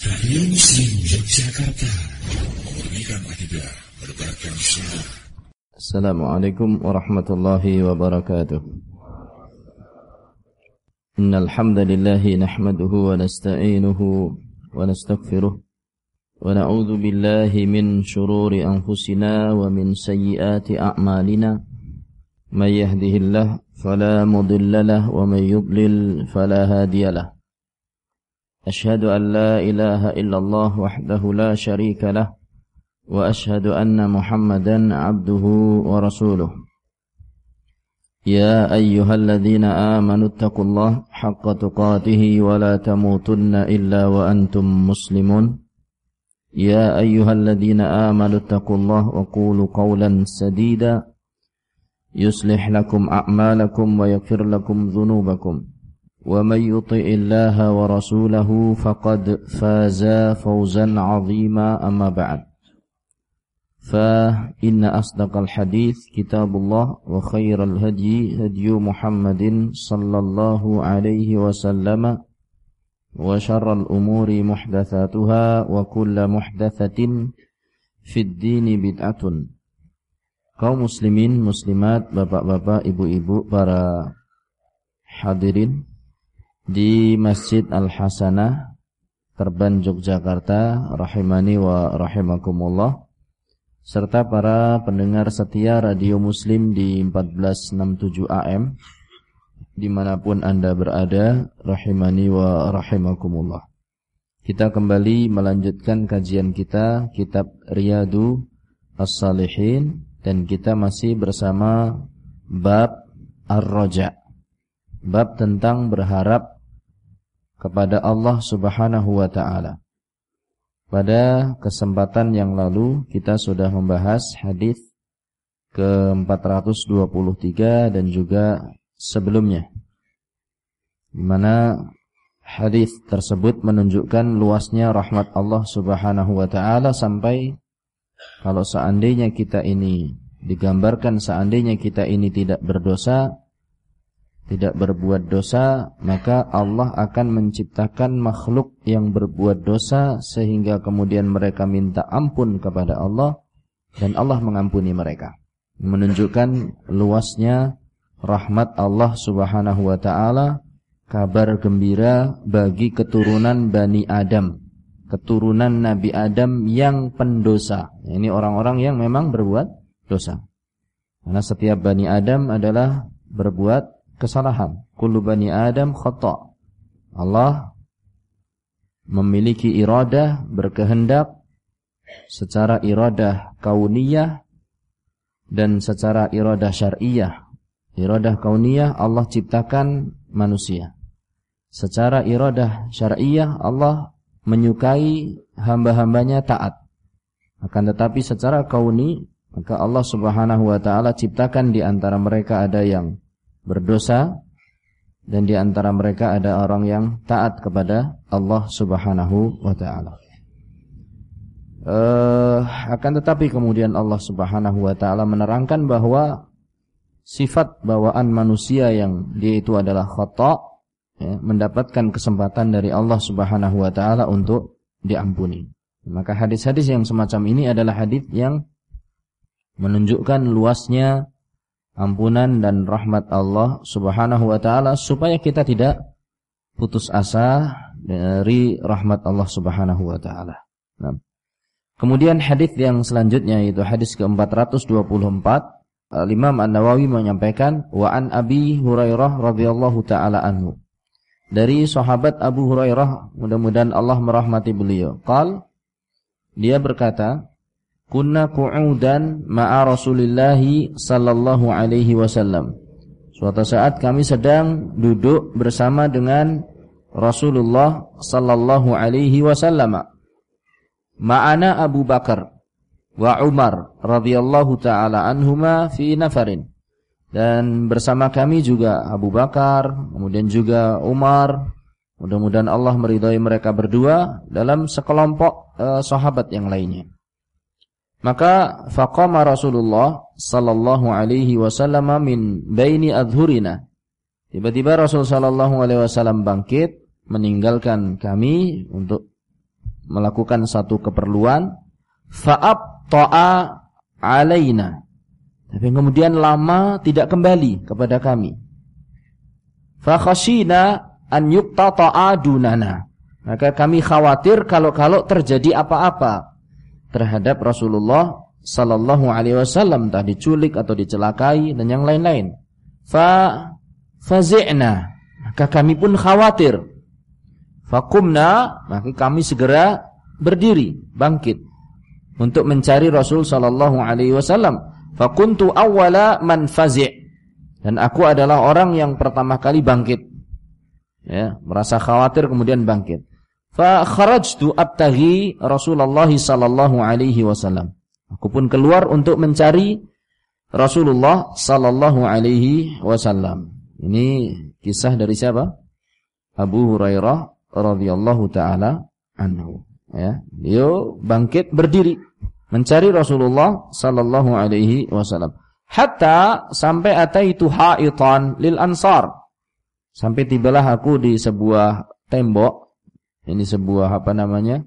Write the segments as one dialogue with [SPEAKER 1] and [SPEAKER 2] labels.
[SPEAKER 1] Radio Muslim Yogyakarta Memurnikan akidah Berbarkan sunnah Assalamualaikum warahmatullahi wabarakatuh. Innal hamdalillah nahmaduhu wa nasta'inuhu wa nastaghfiruh wa na'udzu billahi min shururi anfusina wa min sayyiati a'malina. May yahdihillahu fala mudilla lahu wa may yudlil fala hadiya lahu أشهد أن لا إله إلا الله وحده لا شريك له وأشهد أن محمدا عبده ورسوله. يا أيها الذين آمنوا اتقوا الله حق تقاته ولا تموتن إلا وأنتم مسلمون. يا أيها الذين آمنوا اتقوا الله وقولوا قولا سديدا يصلح لكم أعمالكم ويغفر لكم ذنوبكم. ومن يطع الله ورسوله فقد فاز فوزا عظيما أما بعد. فإن أصدق الحديث كتاب الله وخير الهدي هدي محمد صلى الله عليه وسلم وشر الأمور محدثاتها وكل محدثة في الدين بدعة. Kaum muslimin muslimat bapak-bapak ibu-ibu para hadirin. Di Masjid Al-Hasanah Terban Yogyakarta rahimani wa rahimakumullah serta para pendengar setia radio muslim di 1467 AM di mana pun anda berada rahimani wa rahimakumullah. Kita kembali melanjutkan kajian kita kitab Riyadu As-Salihin dan kita masih bersama bab Ar-Raja. Bab tentang berharap kepada Allah Subhanahu wa taala. Pada kesempatan yang lalu kita sudah membahas hadis ke-423 dan juga sebelumnya. Di mana hadis tersebut menunjukkan luasnya rahmat Allah Subhanahu wa taala sampai kalau seandainya kita ini digambarkan seandainya kita ini tidak berdosa tidak berbuat dosa, maka Allah akan menciptakan makhluk yang berbuat dosa sehingga kemudian mereka minta ampun kepada Allah dan Allah mengampuni mereka. Menunjukkan luasnya rahmat Allah Subhanahu wa taala, kabar gembira bagi keturunan Bani Adam, keturunan Nabi Adam yang pendosa. Ini orang-orang yang memang berbuat dosa. Karena setiap Bani Adam adalah berbuat kesalahan. Kullu bani Adam khata. Allah memiliki iradah, berkehendak secara iradah kauniyah dan secara iradah syariah. Iradah kauniyah Allah ciptakan manusia. Secara iradah syariah Allah menyukai hamba-hambanya taat. Akan tetapi secara kauni maka Allah Subhanahu wa taala ciptakan di antara mereka ada yang berdosa dan di antara mereka ada orang yang taat kepada Allah Subhanahu wa taala. Uh, akan tetapi kemudian Allah Subhanahu wa taala menerangkan bahwa sifat bawaan manusia yang dia itu adalah khata ya, mendapatkan kesempatan dari Allah Subhanahu wa taala untuk diampuni. Maka hadis-hadis yang semacam ini adalah hadis yang menunjukkan luasnya ampunan dan rahmat Allah Subhanahu wa taala supaya kita tidak putus asa dari rahmat Allah Subhanahu wa taala. Nah. Kemudian hadis yang selanjutnya yaitu hadis ke-424 Imam An-Nawawi menyampaikan wa an Abi Hurairah radhiyallahu taala anhu. Dari sahabat Abu Hurairah mudah-mudahan Allah merahmati beliau. Qal dia berkata, kunna qu'udan ma'a Rasulillah sallallahu alaihi wasallam. Suatu saat kami sedang duduk bersama dengan Rasulullah sallallahu alaihi wasallam. Ma'ana Abu Bakar wa Umar radhiyallahu taala anhuma fi nafarin. Dan bersama kami juga Abu Bakar, kemudian juga Umar. Mudah-mudahan Allah meridhai mereka berdua dalam sekelompok uh, sahabat yang lainnya. Maka faqama Rasulullah sallallahu alaihi wasallam min baini adhurina. Tiba-tiba Rasul sallallahu alaihi wasallam bangkit meninggalkan kami untuk melakukan satu keperluan fa'abta'a alaina. Tapi kemudian lama tidak kembali kepada kami. Fa khashina an yuqtata'a dunana. Maka kami khawatir kalau-kalau terjadi apa-apa terhadap Rasulullah sallallahu alaihi wasallam entah diculik atau dicelakai dan yang lain-lain. Fa fazi'na. Maka kami pun khawatir. Fakumna, maka kami segera berdiri, bangkit untuk mencari Rasul sallallahu alaihi wasallam. Fakuntu awwala man fazi'. Dan aku adalah orang yang pertama kali bangkit. Ya, merasa khawatir kemudian bangkit. Fa kharajtu abtaghi Rasulullah sallallahu alaihi wasallam. Aku pun keluar untuk mencari Rasulullah sallallahu alaihi wasallam. Ini kisah dari siapa? Abu Hurairah radhiyallahu taala anhu. Ya, dia bangkit berdiri mencari Rasulullah sallallahu alaihi wasallam. Hatta sampai ataitu haitan lil ansar. Sampai tibalah aku di sebuah tembok. Ini sebuah apa namanya?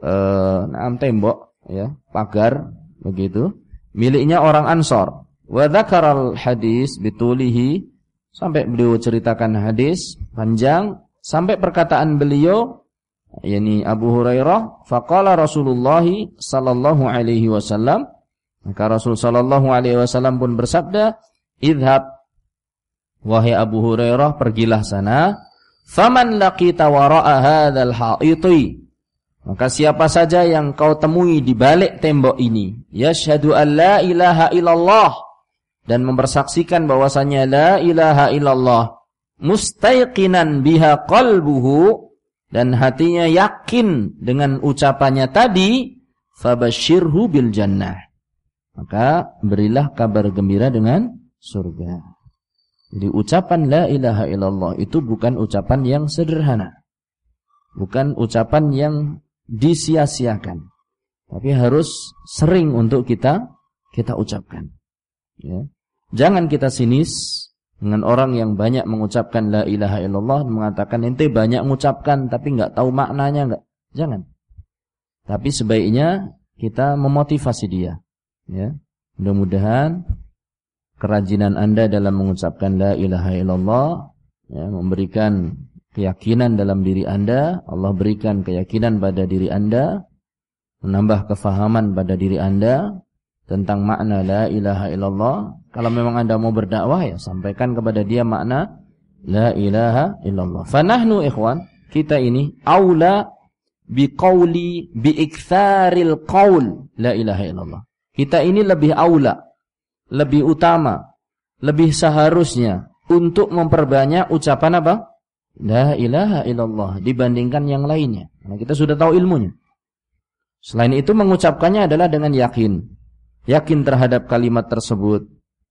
[SPEAKER 1] Eh, tembok ya, pagar begitu, miliknya orang Ansor. Wa dzakaral hadis bitulihi sampai beliau ceritakan hadis panjang sampai perkataan beliau yakni Abu Hurairah faqala Rasulullah sallallahu alaihi wasallam maka Rasul sallallahu alaihi wasallam pun bersabda idhab wahai Abu Hurairah pergilah sana faman laqita wara'a hadzal haiti maka siapa saja yang kau temui di balik tembok ini, yashhadu an la ilaha illallah dan mempersaksikan bahwasanya la ilaha illallah, mustaiqinan biha qalbuhu dan hatinya yakin dengan ucapannya tadi, fabashirhu bil jannah. Maka berilah kabar gembira dengan surga. Jadi ucapan la ilaha illallah itu bukan ucapan yang sederhana. Bukan ucapan yang disia-siakan. Tapi harus sering untuk kita kita ucapkan. Ya. Jangan kita sinis dengan orang yang banyak mengucapkan la ilaha illallah mengatakan ente banyak mengucapkan tapi nggak tahu maknanya nggak. Jangan. Tapi sebaiknya kita memotivasi dia. Ya. Mudah-mudahan kerajinan Anda dalam mengucapkan la ilaha illallah ya, memberikan keyakinan dalam diri Anda, Allah berikan keyakinan pada diri Anda, menambah kefahaman pada diri Anda tentang makna la ilaha illallah. Kalau memang Anda mau berdakwah ya sampaikan kepada dia makna la ilaha illallah. Fanahnu ikhwan, kita ini aula biqauli biiktsaril qaul la ilaha illallah. Kita ini lebih aula, lebih utama, lebih seharusnya untuk memperbanyak ucapan apa? La ilaha illallah dibandingkan yang lainnya. Karena kita sudah tahu ilmunya. Selain itu mengucapkannya adalah dengan yakin. Yakin terhadap kalimat tersebut.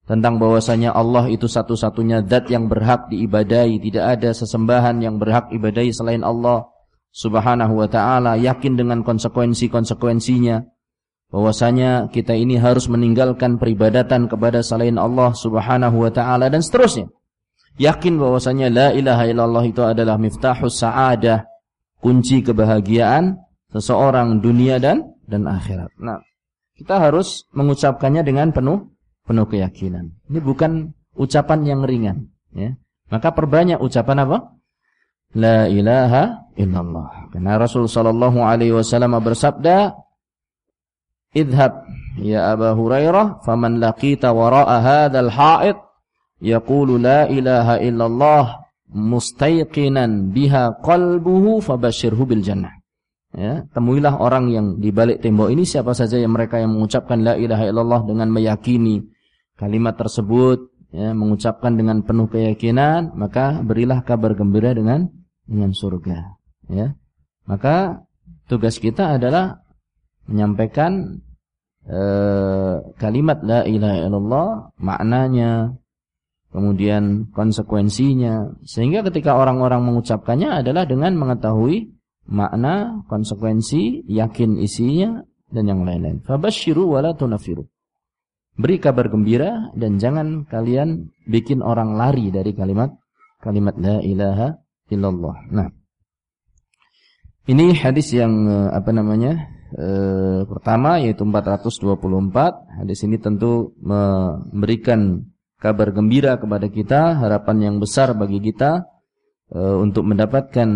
[SPEAKER 1] Tentang bahwasanya Allah itu satu-satunya zat yang berhak diibadai. Tidak ada sesembahan yang berhak ibadai selain Allah subhanahu wa ta'ala. Yakin dengan konsekuensi-konsekuensinya. Bahwasanya kita ini harus meninggalkan peribadatan kepada selain Allah subhanahu wa ta'ala. Dan seterusnya yakin bahwasanya la ilaha illallah itu adalah miftahus sa'adah, kunci kebahagiaan seseorang dunia dan dan akhirat. Nah, kita harus mengucapkannya dengan penuh penuh keyakinan. Ini bukan ucapan yang ringan, ya. Maka perbanyak ucapan apa? La ilaha illallah. Karena Rasul sallallahu alaihi wasallam bersabda, "Idhab ya Abu Hurairah, faman laqita wara'a hadzal ha'id yaqulu la ilaha illallah mustaiqinan biha qalbuhu fabashirhu bil jannah. Ya, temuilah orang yang di balik tembok ini siapa saja yang mereka yang mengucapkan la ilaha illallah dengan meyakini kalimat tersebut, ya, mengucapkan dengan penuh keyakinan, maka berilah kabar gembira dengan dengan surga, ya. Maka tugas kita adalah menyampaikan eh, kalimat la ilaha illallah, maknanya, kemudian konsekuensinya sehingga ketika orang-orang mengucapkannya adalah dengan mengetahui makna, konsekuensi, yakin isinya dan yang lain-lain. Fabashiru wala tunafiru. Beri kabar gembira dan jangan kalian bikin orang lari dari kalimat kalimat la ilaha illallah. Nah, Ini hadis yang eh, apa namanya? E, pertama yaitu 424. Hadis ini tentu memberikan kabar gembira kepada kita, harapan yang besar bagi kita e, untuk mendapatkan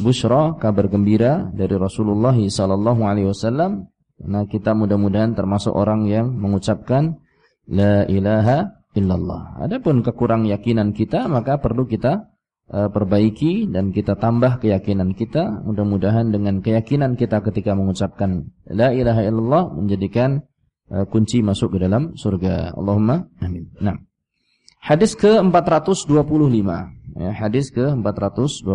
[SPEAKER 1] busra, kabar gembira dari Rasulullah sallallahu alaihi wasallam. Nah, kita mudah-mudahan termasuk orang yang mengucapkan la ilaha illallah. Adapun kekurang yakinan kita maka perlu kita uh, perbaiki dan kita tambah keyakinan kita. Mudah-mudahan dengan keyakinan kita ketika mengucapkan la ilaha illallah menjadikan uh, kunci masuk ke dalam surga. Allahumma amin. Nah. Hadis ke-425. Ya, hadis ke-425.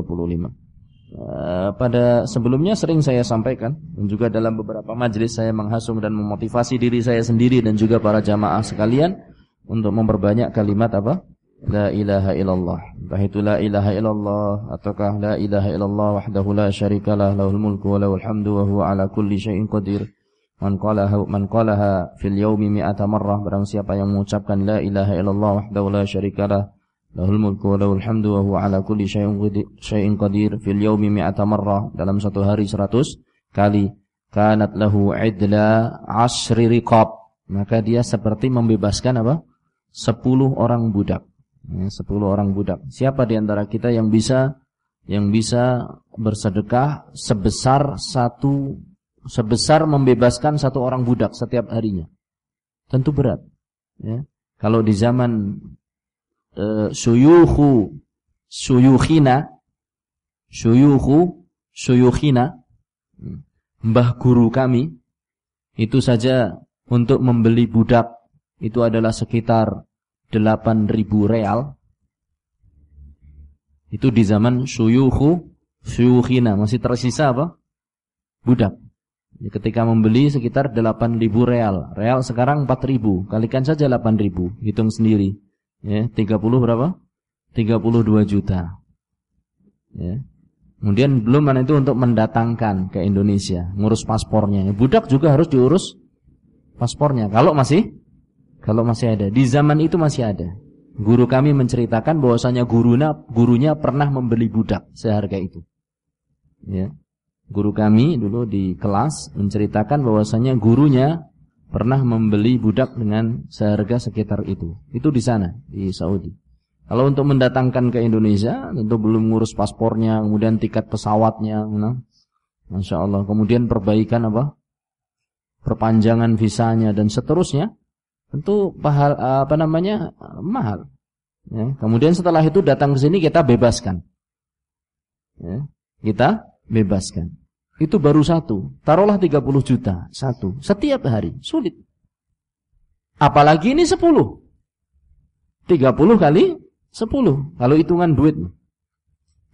[SPEAKER 1] Uh, pada sebelumnya sering saya sampaikan dan juga dalam beberapa majelis saya menghasung dan memotivasi diri saya sendiri dan juga para jamaah sekalian untuk memperbanyak kalimat apa? La ilaha illallah. Entah la ilaha illallah ataukah la ilaha illallah wahdahu la syarikalah lahul mulku wa lahul hamdu wa huwa ala kulli syai'in qadir. Man qalaha man qalaha fil yaumi mi'ata marrah barang siapa yang mengucapkan la ilaha illallah wahdahu la syarikalah lahul mulku wa lahul hamdu wa huwa ala kulli syai'in qadir fil yaumi mi'ata marrah dalam satu hari 100 kali kanat lahu idla asri riqab maka dia seperti membebaskan apa? 10 orang budak ya, 10 orang budak. Siapa di antara kita yang bisa yang bisa bersedekah sebesar satu sebesar membebaskan satu orang budak setiap harinya? Tentu berat. Ya. Kalau di zaman uh, suyuhu suyuhina suyuhu suyuhina mbah guru kami itu saja untuk membeli budak itu adalah sekitar 8000 real. Itu di zaman syuyukhu syuyukhina masih tersisa apa? Budak. Ya, ketika membeli sekitar 8000 real. Real sekarang 4000, kalikan saja 8000, hitung sendiri. Ya, 30 berapa? 32 juta. Ya. Kemudian belum mana itu untuk mendatangkan ke Indonesia, ngurus paspornya. Budak juga harus diurus paspornya. Kalau masih kalau masih ada, di zaman itu masih ada. Guru kami menceritakan bahwasanya gurunya gurunya pernah membeli budak seharga itu. Ya. Guru kami dulu di kelas menceritakan bahwasanya gurunya pernah membeli budak dengan seharga sekitar itu. Itu di sana di Saudi. Kalau untuk mendatangkan ke Indonesia tentu belum ngurus paspornya, kemudian tiket pesawatnya, nah. Masya Allah. Kemudian perbaikan apa? Perpanjangan visanya dan seterusnya tentu pahal apa namanya mahal. Ya. Kemudian setelah itu datang ke sini kita bebaskan. Ya. Kita bebaskan. Itu baru satu. Taruhlah 30 juta. Satu. Setiap hari. Sulit. Apalagi ini 10. 30 kali 10. Kalau hitungan duit.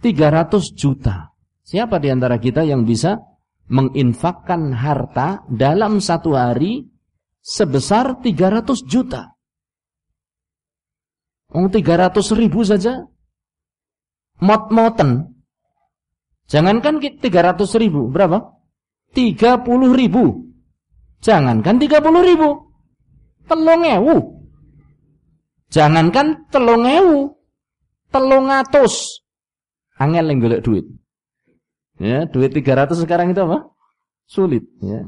[SPEAKER 1] 300 juta. Siapa di antara kita yang bisa menginfakkan harta dalam satu hari sebesar 300 juta. Oh, 300 ribu saja. Mot-moten. Jangankan 300 ribu. Berapa? 30 ribu. Jangankan 30 ribu. Telung ewu. Jangankan telung ewu. Telung atus. Angel yang golek duit. Ya, duit 300 sekarang itu apa? Sulit. Ya.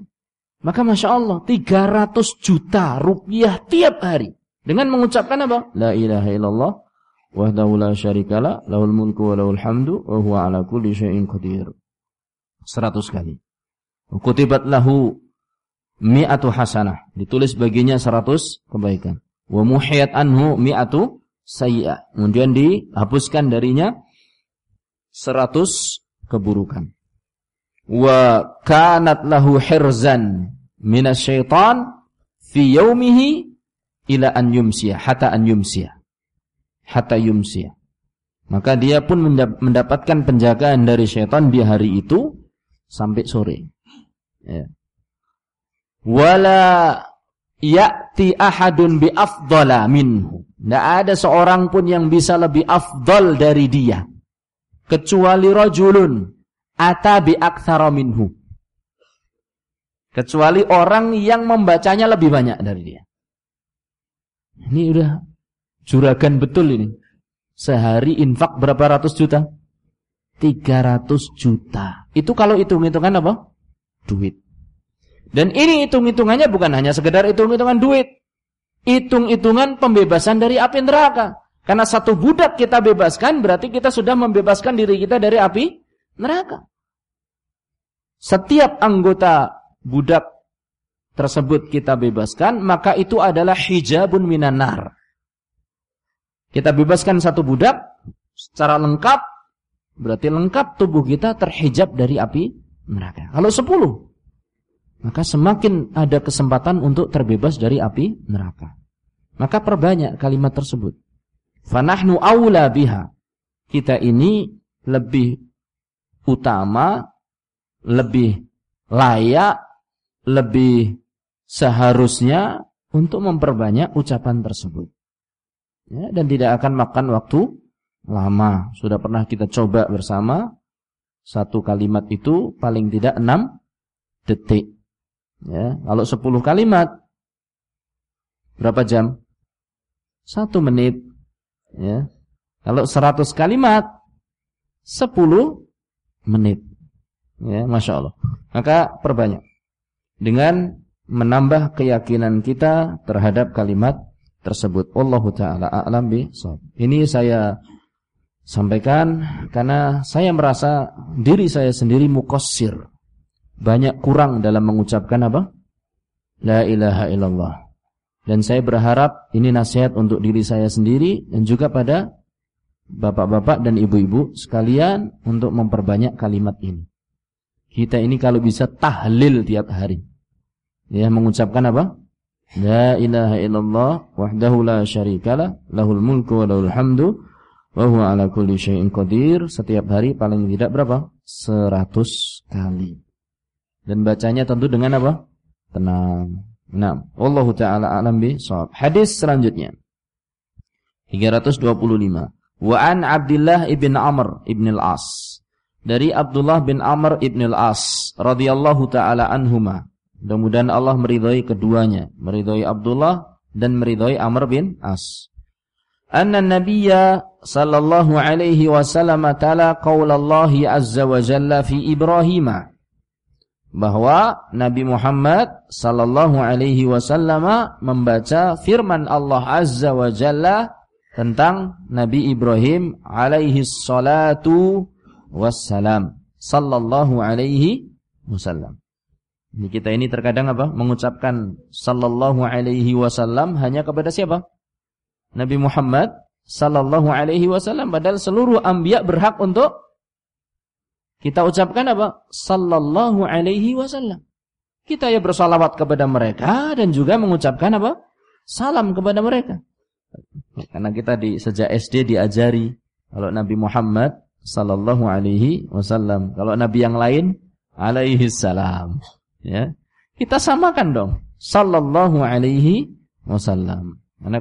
[SPEAKER 1] Maka Masya Allah 300 juta rupiah tiap hari. Dengan mengucapkan apa? La ilaha illallah wahdahu la syarikala lahul mulku wa lahul hamdu wa huwa ala kulli syai'in qadir. 100 kali. Kutibat lahu mi'atu hasanah. Ditulis baginya 100 kebaikan. Wa muhiyat anhu mi'atu sayyi'ah. Kemudian dihapuskan darinya 100 keburukan. Wa kanat lahu hirzan minasyaitan fi yaumihi ila an yumsiya hatta an yumsiya hatta yumsiya maka dia pun mendapatkan penjagaan dari syaitan di hari itu sampai sore. Ya. wala ya'ti ahadun bi afdala minhu. Tidak ada seorang pun yang bisa lebih afdal dari dia. Kecuali rajulun ata bi minhu Kecuali orang yang membacanya lebih banyak dari dia. Ini udah juragan betul ini. Sehari infak berapa ratus juta? 300 juta. Itu kalau hitung-hitungan apa? Duit. Dan ini hitung-hitungannya bukan hanya sekedar hitung-hitungan duit. Hitung-hitungan pembebasan dari api neraka. Karena satu budak kita bebaskan berarti kita sudah membebaskan diri kita dari api neraka. Setiap anggota budak tersebut kita bebaskan, maka itu adalah hijabun minanar. Kita bebaskan satu budak secara lengkap, berarti lengkap tubuh kita terhijab dari api neraka. Kalau sepuluh, maka semakin ada kesempatan untuk terbebas dari api neraka. Maka perbanyak kalimat tersebut. Fanahnu awla biha. Kita ini lebih utama, lebih layak, lebih seharusnya untuk memperbanyak ucapan tersebut. Ya, dan tidak akan makan waktu lama. Sudah pernah kita coba bersama. Satu kalimat itu paling tidak enam detik. Ya, kalau sepuluh kalimat berapa jam? Satu menit. Ya. Kalau 100 kalimat 10 menit. Ya, Masya Allah. Maka perbanyak. Dengan menambah keyakinan kita terhadap kalimat tersebut. Allahu taala a'lam Ini saya sampaikan karena saya merasa diri saya sendiri mukossir. Banyak kurang dalam mengucapkan apa? La ilaha illallah. Dan saya berharap ini nasihat untuk diri saya sendiri dan juga pada bapak-bapak dan ibu-ibu sekalian untuk memperbanyak kalimat ini. Kita ini kalau bisa tahlil tiap hari. Ya, mengucapkan apa? La ilaha illallah wahdahu la syarikalah lahul mulku wa lahul hamdu wa huwa ala kulli syai'in qadir. Setiap hari paling tidak berapa? 100 kali. Dan bacanya tentu dengan apa? Tenang. Nah, Allah taala alam bi. Hadis selanjutnya. 325. Wa an Abdullah ibn Amr ibn al-As. Dari Abdullah bin Amr ibn al-As radhiyallahu taala anhuma. Mudah-mudahan Allah meridhai keduanya, meridhai Abdullah dan meridhai Amr bin As. Anna Nabiyya sallallahu alaihi wasallam tala qaulallahi azza wa jalla fi Ibrahim bahwa Nabi Muhammad sallallahu alaihi wasallam membaca firman Allah Azza wa Jalla tentang Nabi Ibrahim alaihi salatu wassalam sallallahu alaihi wasallam. Ini kita ini terkadang apa? Mengucapkan sallallahu alaihi wasallam hanya kepada siapa? Nabi Muhammad sallallahu alaihi wasallam padahal seluruh anbiya berhak untuk kita ucapkan apa? Sallallahu alaihi wasallam. Kita ya bersalawat kepada mereka dan juga mengucapkan apa? Salam kepada mereka. Karena kita di sejak SD diajari kalau Nabi Muhammad sallallahu alaihi wasallam, kalau nabi yang lain alaihi salam, ya. Kita samakan dong. Sallallahu alaihi wasallam. Karena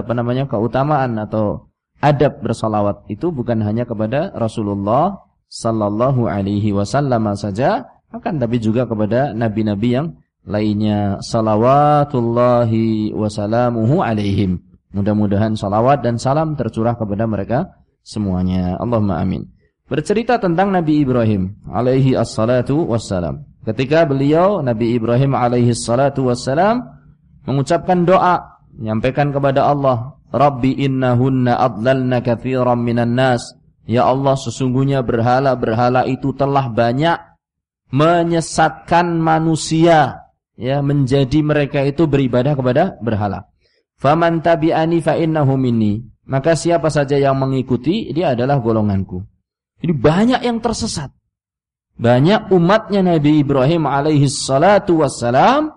[SPEAKER 1] apa namanya keutamaan atau adab bersalawat itu bukan hanya kepada Rasulullah sallallahu alaihi wasallam saja akan tapi juga kepada nabi-nabi yang lainnya salawatullahi wasalamuhu alaihim mudah-mudahan salawat dan salam tercurah kepada mereka semuanya. Allahumma amin. Bercerita tentang Nabi Ibrahim alaihi assalatu wassalam. Ketika beliau Nabi Ibrahim alaihi assalatu wassalam mengucapkan doa menyampaikan kepada Allah Rabbi innahunna adlalna katsiran minan nas. Ya Allah sesungguhnya berhala-berhala itu telah banyak menyesatkan manusia ya menjadi mereka itu beribadah kepada berhala. Faman tabi'ani fa innahu minni. Maka siapa saja yang mengikuti dia adalah golonganku. Jadi banyak yang tersesat. Banyak umatnya Nabi Ibrahim alaihi salatu wassalam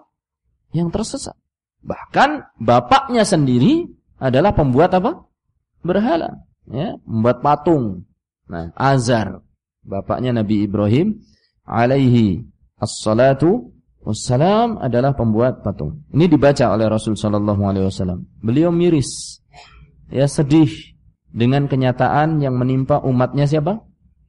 [SPEAKER 1] yang tersesat. Bahkan bapaknya sendiri adalah pembuat apa? Berhala ya, membuat patung. Nah, Azar, bapaknya Nabi Ibrahim alaihi assalatu wassalam adalah pembuat patung. Ini dibaca oleh Rasul sallallahu alaihi wasallam. Beliau miris. Ya sedih dengan kenyataan yang menimpa umatnya siapa?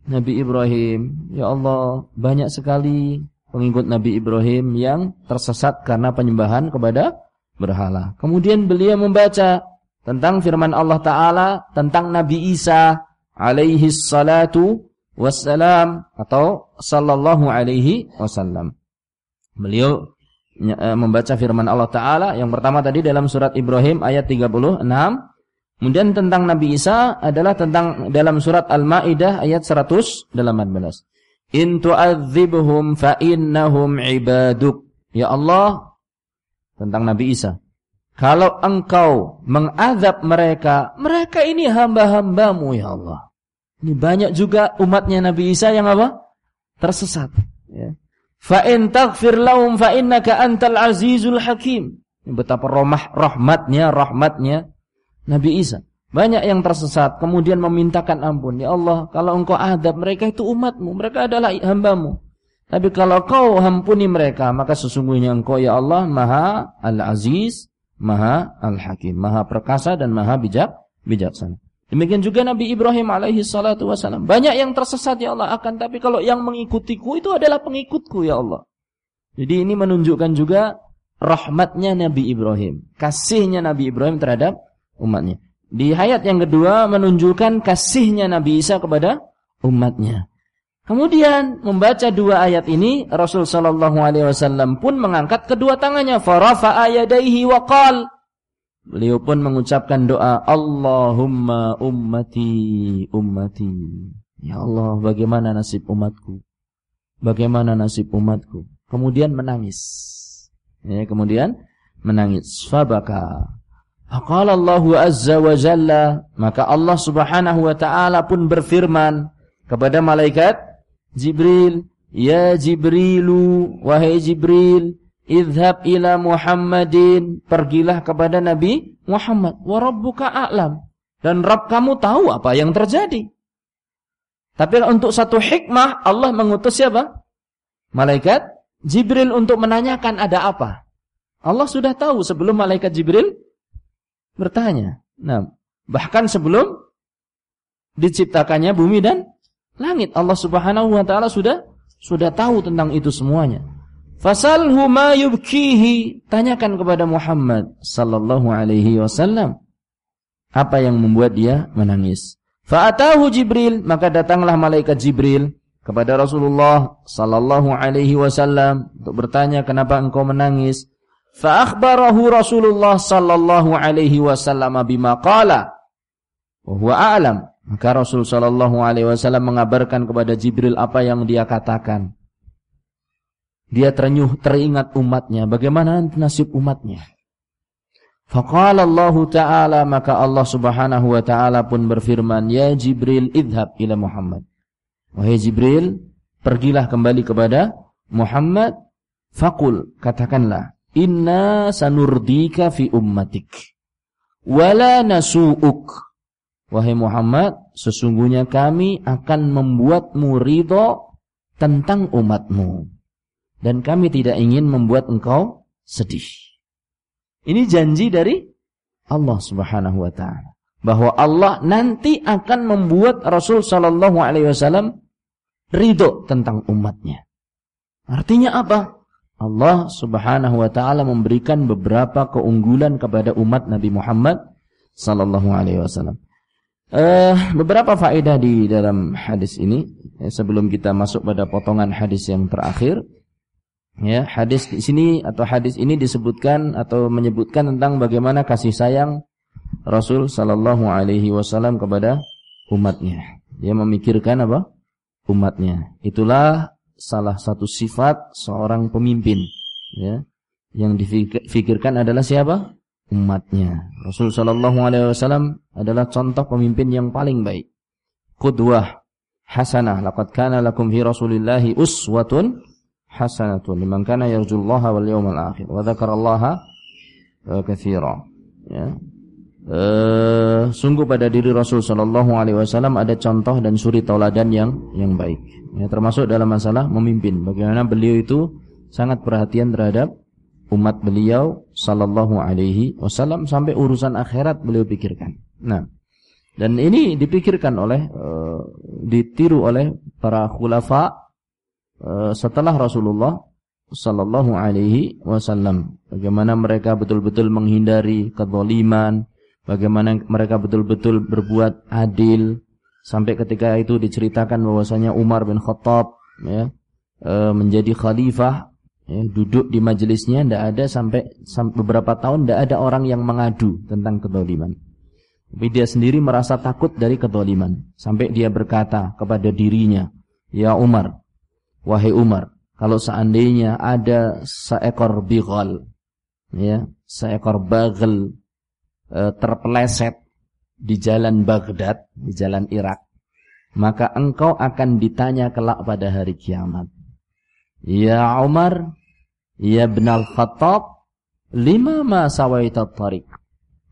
[SPEAKER 1] Nabi Ibrahim. Ya Allah, banyak sekali pengikut Nabi Ibrahim yang tersesat karena penyembahan kepada berhala. Kemudian beliau membaca tentang firman Allah Ta'ala tentang Nabi Isa alaihi salatu wassalam atau sallallahu alaihi wasallam. Beliau eh, membaca firman Allah taala yang pertama tadi dalam surat Ibrahim ayat 36 Kemudian tentang Nabi Isa adalah tentang dalam surat Al-Maidah ayat 118. In tu'adzibhum fa innahum ibaduk. Ya Allah tentang Nabi Isa. Kalau engkau mengazab mereka, mereka ini hamba-hambamu ya Allah. Ini banyak juga umatnya Nabi Isa yang apa? Tersesat. Ya. Fa in taghfir lahum fa innaka antal azizul hakim. Betapa rahmah, rahmatnya, rahmatnya Nabi Isa. Banyak yang tersesat, kemudian memintakan ampun. Ya Allah, kalau engkau adab, mereka itu umatmu, mereka adalah hambamu. Tapi kalau kau ampuni mereka, maka sesungguhnya engkau ya Allah maha al-aziz, maha al-hakim, maha perkasa dan maha bijak, bijaksana. Demikian juga Nabi Ibrahim alaihi salatu wasalam. Banyak yang tersesat ya Allah akan, tapi kalau yang mengikutiku itu adalah pengikutku ya Allah. Jadi ini menunjukkan juga rahmatnya Nabi Ibrahim. Kasihnya Nabi Ibrahim terhadap umatnya. Di ayat yang kedua menunjukkan kasihnya Nabi Isa kepada umatnya. Kemudian membaca dua ayat ini Rasul sallallahu alaihi wasallam pun mengangkat kedua tangannya farafa ayadaihi wa qal Beliau pun mengucapkan doa Allahumma ummati ummati. Ya Allah bagaimana nasib umatku? Bagaimana nasib umatku? Kemudian menangis. Ya, Kemudian menangis. Fabaka. Aqala Allahu Azza wa Jalla, maka Allah Subhanahu wa taala pun berfirman kepada malaikat Jibril, "Ya Jibrilu, wahai Jibril, idhab ila Muhammadin, pergilah kepada Nabi Muhammad, wa rabbuka a'lam." Dan Rabb kamu tahu apa yang terjadi. Tapi untuk satu hikmah Allah mengutus siapa? Malaikat Jibril untuk menanyakan ada apa. Allah sudah tahu sebelum malaikat Jibril bertanya. Nah, bahkan sebelum diciptakannya bumi dan langit, Allah Subhanahu wa taala sudah sudah tahu tentang itu semuanya. Fasalhu ma yubkihi, tanyakan kepada Muhammad sallallahu alaihi wasallam apa yang membuat dia menangis. Fa'atahu Jibril, maka datanglah malaikat Jibril kepada Rasulullah sallallahu alaihi wasallam untuk bertanya kenapa engkau menangis. Fa'akhbarahu Rasulullah sallallahu alaihi wasallam bima qala. Wa a'lam. Maka Rasul sallallahu alaihi wasallam mengabarkan kepada Jibril apa yang dia katakan. Dia terenyuh teringat umatnya, bagaimana nasib umatnya. Faqala Allah Ta'ala maka Allah Subhanahu wa taala pun berfirman, "Ya Jibril, idhab ila Muhammad." Wahai Jibril, pergilah kembali kepada Muhammad, faqul, katakanlah, Inna sanurdika fi ummatik. Wala nasu'uk. Wahai Muhammad, sesungguhnya kami akan membuatmu ridho tentang umatmu. Dan kami tidak ingin membuat engkau sedih. Ini janji dari Allah Subhanahu wa taala bahwa Allah nanti akan membuat Rasul sallallahu alaihi wasallam ridho tentang umatnya. Artinya apa? Allah Subhanahu wa taala memberikan beberapa keunggulan kepada umat Nabi Muhammad sallallahu alaihi wasallam. Uh, beberapa faedah di dalam hadis ini ya, sebelum kita masuk pada potongan hadis yang terakhir. Ya, hadis di sini atau hadis ini disebutkan atau menyebutkan tentang bagaimana kasih sayang Rasul sallallahu alaihi wasallam kepada umatnya. Dia memikirkan apa? Umatnya. Itulah salah satu sifat seorang pemimpin ya yang difikirkan adalah siapa umatnya Rasul sallallahu alaihi wasallam adalah contoh pemimpin yang paling baik qudwah hasanah laqad kana lakum fi rasulillahi uswatun hasanatun liman kana yarjullaha wal yawmal akhir wa dzakarallaha katsira ya Uh, sungguh pada diri Rasul Shallallahu Alaihi Wasallam ada contoh dan suri tauladan yang yang baik. Ya, termasuk dalam masalah memimpin. Bagaimana beliau itu sangat perhatian terhadap umat beliau Shallallahu Alaihi Wasallam sampai urusan akhirat beliau pikirkan. Nah, dan ini dipikirkan oleh, uh, ditiru oleh para khulafa setelah Rasulullah Sallallahu Alaihi Wasallam. Bagaimana mereka betul-betul menghindari kezaliman Bagaimana mereka betul-betul berbuat adil sampai ketika itu diceritakan bahwasanya Umar bin Khattab ya e, menjadi khalifah ya, duduk di majelisnya tidak ada sampai, sampai beberapa tahun tidak ada orang yang mengadu tentang kedoliman. Tapi dia sendiri merasa takut dari kedoliman sampai dia berkata kepada dirinya, ya Umar, wahai Umar, kalau seandainya ada seekor bighal, ya, seekor bagel e, terpeleset di jalan Baghdad, di jalan Irak, maka engkau akan ditanya kelak pada hari kiamat. Ya Umar, ya Ibn al-Khattab, lima ma sawaita tariq.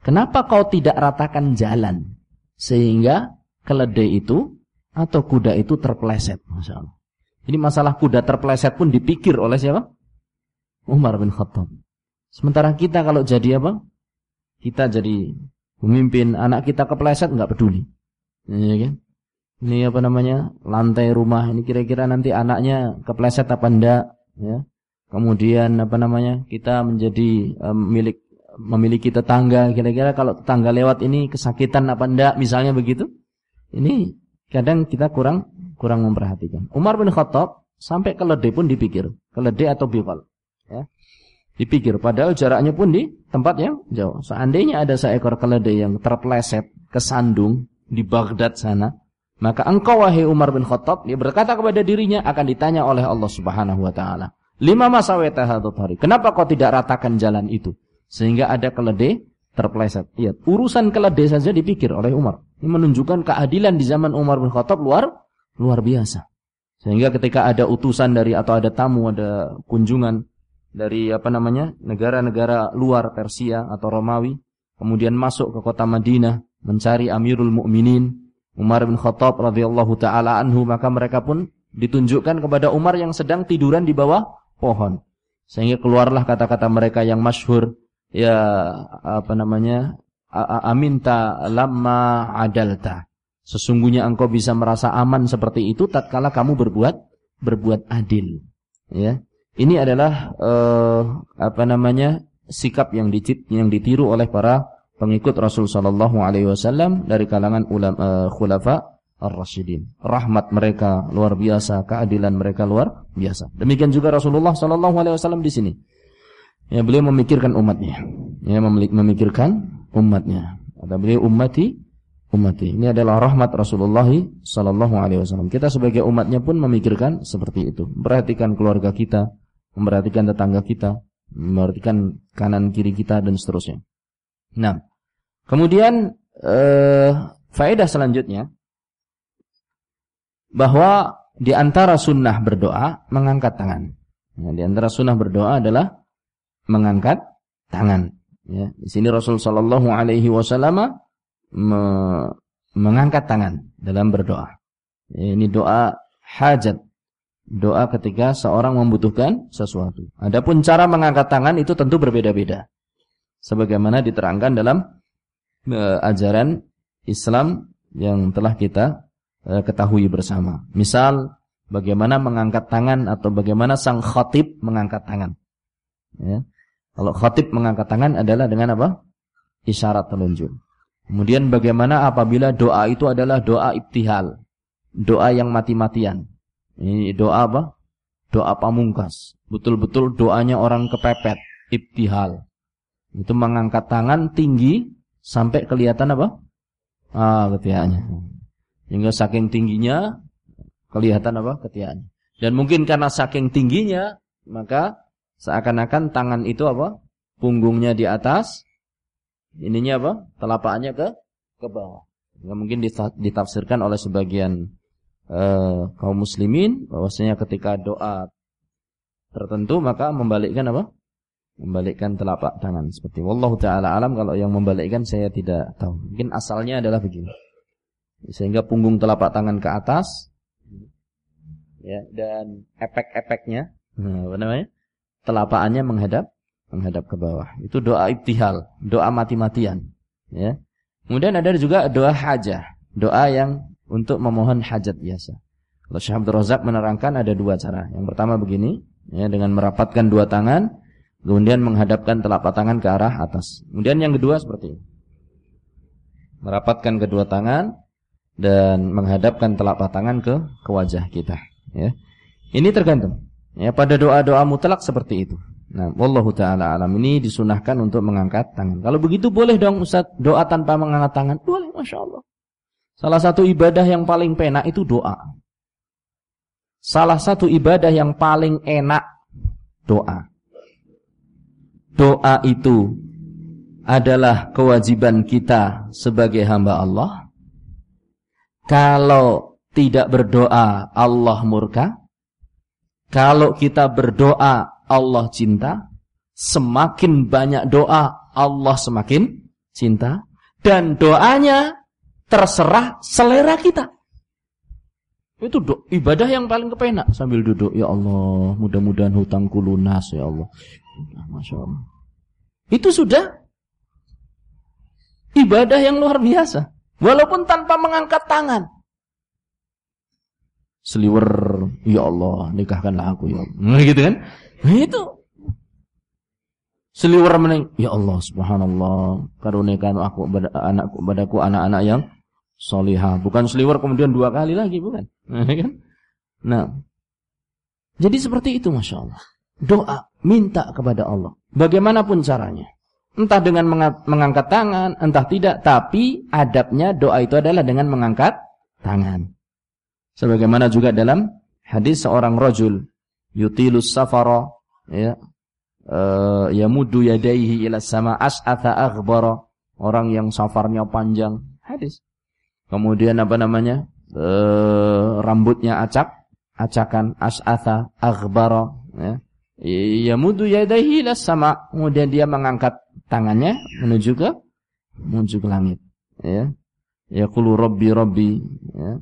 [SPEAKER 1] Kenapa kau tidak ratakan jalan sehingga keledai itu atau kuda itu terpeleset, Masya Allah. Ini masalah kuda terpeleset pun dipikir oleh siapa? Umar bin Khattab. Sementara kita kalau jadi apa? Kita jadi pemimpin, anak kita kepleset nggak peduli. Ya kan? ini apa namanya lantai rumah ini kira-kira nanti anaknya kepleset apa enggak ya kemudian apa namanya kita menjadi um, milik memiliki tetangga kira-kira kalau tetangga lewat ini kesakitan apa enggak misalnya begitu ini kadang kita kurang kurang memperhatikan Umar bin Khattab sampai keledai pun dipikir keledai atau bifal ya dipikir padahal jaraknya pun di tempat yang jauh seandainya ada seekor keledai yang terpleset kesandung di Baghdad sana maka engkau wahai Umar bin Khattab dia berkata kepada dirinya akan ditanya oleh Allah Subhanahu wa taala. Lima masa hari. Kenapa kau tidak ratakan jalan itu sehingga ada keledai terpleset? Iya, urusan keledai saja dipikir oleh Umar. Ini menunjukkan keadilan di zaman Umar bin Khattab luar luar biasa. Sehingga ketika ada utusan dari atau ada tamu, ada kunjungan dari apa namanya? negara-negara luar Persia atau Romawi, kemudian masuk ke kota Madinah mencari Amirul Mukminin Umar bin Khattab radhiyallahu taala anhu maka mereka pun ditunjukkan kepada Umar yang sedang tiduran di bawah pohon. Sehingga keluarlah kata-kata mereka yang masyhur ya apa namanya? Aminta lamma adalta. Sesungguhnya engkau bisa merasa aman seperti itu tatkala kamu berbuat berbuat adil. Ya. Ini adalah uh, apa namanya? sikap yang dicit yang ditiru oleh para pengikut Rasul sallallahu alaihi wasallam dari kalangan ulama uh, khulafa ar-rasyidin. Rahmat mereka luar biasa, keadilan mereka luar biasa. Demikian juga Rasulullah sallallahu alaihi wasallam di sini. Ya, beliau memikirkan umatnya. Ya, memikirkan umatnya. Kata beliau ummati ummati. Ini adalah rahmat Rasulullah sallallahu alaihi wasallam. Kita sebagai umatnya pun memikirkan seperti itu. Memperhatikan keluarga kita, memperhatikan tetangga kita, memperhatikan kanan kiri kita dan seterusnya. Nah, Kemudian eh, faedah selanjutnya bahwa di antara sunnah berdoa mengangkat tangan. Ya, di antara sunnah berdoa adalah mengangkat tangan. Ya, di sini Rasul Shallallahu Alaihi Wasallam me mengangkat tangan dalam berdoa. Ini doa hajat, doa ketika seorang membutuhkan sesuatu. Adapun cara mengangkat tangan itu tentu berbeda-beda. Sebagaimana diterangkan dalam uh, ajaran Islam yang telah kita uh, ketahui bersama. Misal bagaimana mengangkat tangan atau bagaimana sang khatib mengangkat tangan. Ya. Kalau khatib mengangkat tangan adalah dengan apa? Isyarat telunjuk. Kemudian bagaimana apabila doa itu adalah doa ibtihal. Doa yang mati-matian. Ini doa apa? Doa pamungkas. Betul-betul doanya orang kepepet. Ibtihal. Itu mengangkat tangan tinggi sampai kelihatan apa? Ah, ketiaknya. Hingga saking tingginya kelihatan apa? Ketiaknya. Dan mungkin karena saking tingginya maka seakan-akan tangan itu apa? Punggungnya di atas, ininya apa? Telapaknya ke ke bawah. Ya, mungkin ditafsirkan oleh sebagian uh, kaum muslimin bahwasanya ketika doa tertentu maka membalikkan apa? membalikkan telapak tangan seperti wallahu taala alam kalau yang membalikkan saya tidak tahu. Mungkin asalnya adalah begini. Sehingga punggung telapak tangan ke atas ya dan efek-efeknya nah, apa namanya? telapakannya menghadap menghadap ke bawah. Itu doa ibtihal, doa mati-matian, ya. Kemudian ada juga doa hajah, doa yang untuk memohon hajat biasa. Kalau Syekh Abdul Razak menerangkan ada dua cara. Yang pertama begini, ya dengan merapatkan dua tangan Kemudian menghadapkan telapak tangan ke arah atas. Kemudian yang kedua seperti ini. Merapatkan kedua tangan, dan menghadapkan telapak tangan ke ke wajah kita ya. Ini tergantung ya pada doa-doa mutlak seperti itu. Nah, wallahu taala alam ini disunahkan untuk mengangkat tangan. Kalau begitu boleh dong Ustaz doa tanpa mengangkat tangan? Boleh, Masya Allah. Salah satu ibadah yang paling penak itu doa. Salah satu ibadah yang paling enak doa. Doa itu adalah kewajiban kita sebagai hamba Allah. Kalau tidak berdoa Allah murka. Kalau kita berdoa Allah cinta, semakin banyak doa Allah semakin cinta dan doanya terserah selera kita. Itu do, ibadah yang paling kepenak sambil duduk. Ya Allah, mudah-mudahan hutangku lunas ya Allah. Masya Allah. Itu sudah ibadah yang luar biasa. Walaupun tanpa mengangkat tangan. Seliwer, ya Allah, nikahkanlah aku ya. Nah, gitu kan? Itu seliwer meneng, ya Allah subhanallah, karuniakan aku anakku padaku anak-anak yang solihah. Bukan seliwer kemudian dua kali lagi, bukan. Kan? nah, jadi seperti itu Masya Allah. Doa, minta kepada Allah. Bagaimanapun caranya. Entah dengan mengangkat tangan, entah tidak. Tapi adabnya doa itu adalah dengan mengangkat tangan. Sebagaimana juga dalam hadis seorang rojul yutilus safara ya uh, yamudu yadaihi ila sama as'atha aghbara orang yang safarnya panjang hadis. Kemudian apa namanya uh, rambutnya acak acakan as'atha aghbara ya yamudu yadaihi ila sama kemudian dia mengangkat tangannya menuju ke menuju ke langit ya. Yaqulu rabbi rabbi ya.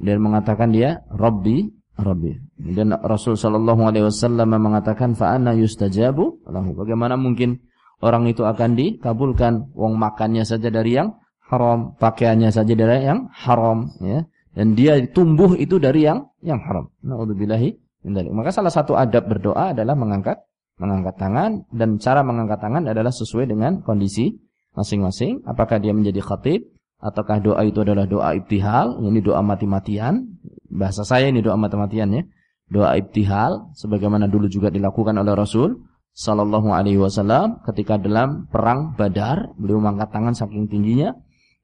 [SPEAKER 1] Dan mengatakan dia rabbi Rabbi. Dan Rasul sallallahu alaihi wasallam mengatakan fa anna yustajabu lahu. Bagaimana mungkin orang itu akan dikabulkan wong makannya saja dari yang haram, pakaiannya saja dari yang haram ya. Dan dia tumbuh itu dari yang yang haram. Nauzubillahi min Maka salah satu adab berdoa adalah mengangkat mengangkat tangan dan cara mengangkat tangan adalah sesuai dengan kondisi masing-masing. Apakah dia menjadi khatib ataukah doa itu adalah doa ibtihal, ini doa mati-matian bahasa saya ini doa mati-matian ya. Doa ibtihal sebagaimana dulu juga dilakukan oleh Rasul sallallahu alaihi wasallam ketika dalam perang Badar, beliau mengangkat tangan saking tingginya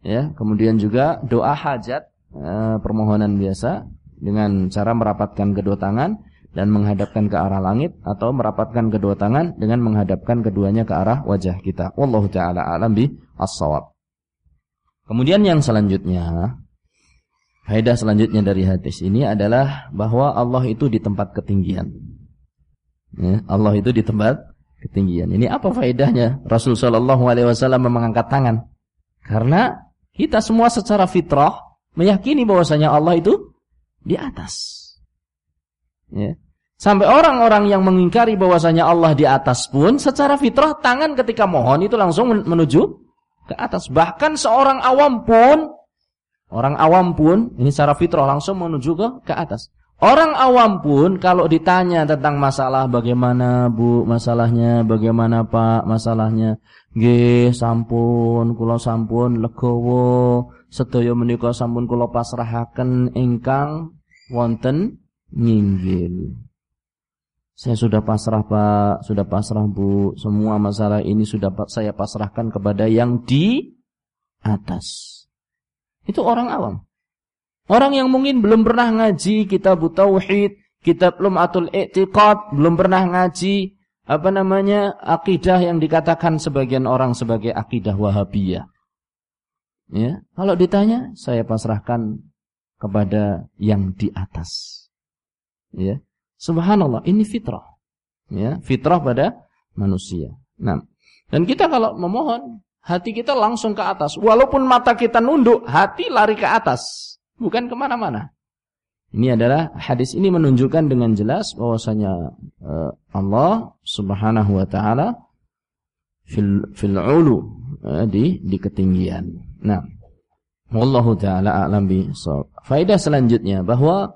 [SPEAKER 1] ya. Kemudian juga doa hajat eh, permohonan biasa dengan cara merapatkan kedua tangan dan menghadapkan ke arah langit atau merapatkan kedua tangan dengan menghadapkan keduanya ke arah wajah kita. Wallahu taala alam bi as-shawab. Kemudian yang selanjutnya Faedah selanjutnya dari hadis ini adalah bahwa Allah itu di tempat ketinggian. Ya, Allah itu di tempat ketinggian. Ini apa faedahnya? Rasul Shallallahu Alaihi Wasallam mengangkat tangan karena kita semua secara fitrah meyakini bahwasanya Allah itu di atas. Ya. Sampai orang-orang yang mengingkari bahwasanya Allah di atas pun secara fitrah tangan ketika mohon itu langsung menuju ke atas. Bahkan seorang awam pun Orang awam pun ini secara fitrah langsung menuju ke ke atas. Orang awam pun kalau ditanya tentang masalah bagaimana Bu masalahnya, bagaimana Pak masalahnya, nggih sampun kula sampun legowo, sedaya menika sampun kula pasrahaken ingkang wonten nginggil. Saya sudah pasrah Pak, sudah pasrah Bu, semua masalah ini sudah saya pasrahkan kepada yang di atas. Itu orang awam. Orang yang mungkin belum pernah ngaji kitab tauhid, kitab lum'atul i'tiqad, belum pernah ngaji apa namanya akidah yang dikatakan sebagian orang sebagai akidah Wahabiyah. Ya, kalau ditanya saya pasrahkan kepada yang di atas. Ya. Subhanallah, ini fitrah. Ya, fitrah pada manusia. Nah, dan kita kalau memohon hati kita langsung ke atas. Walaupun mata kita nunduk, hati lari ke atas. Bukan ke mana-mana. Ini adalah hadis ini menunjukkan dengan jelas bahwasanya uh, Allah Subhanahu wa taala fil fil ulu uh, di di ketinggian. Nah, wallahu taala a'lam bi Faedah selanjutnya bahwa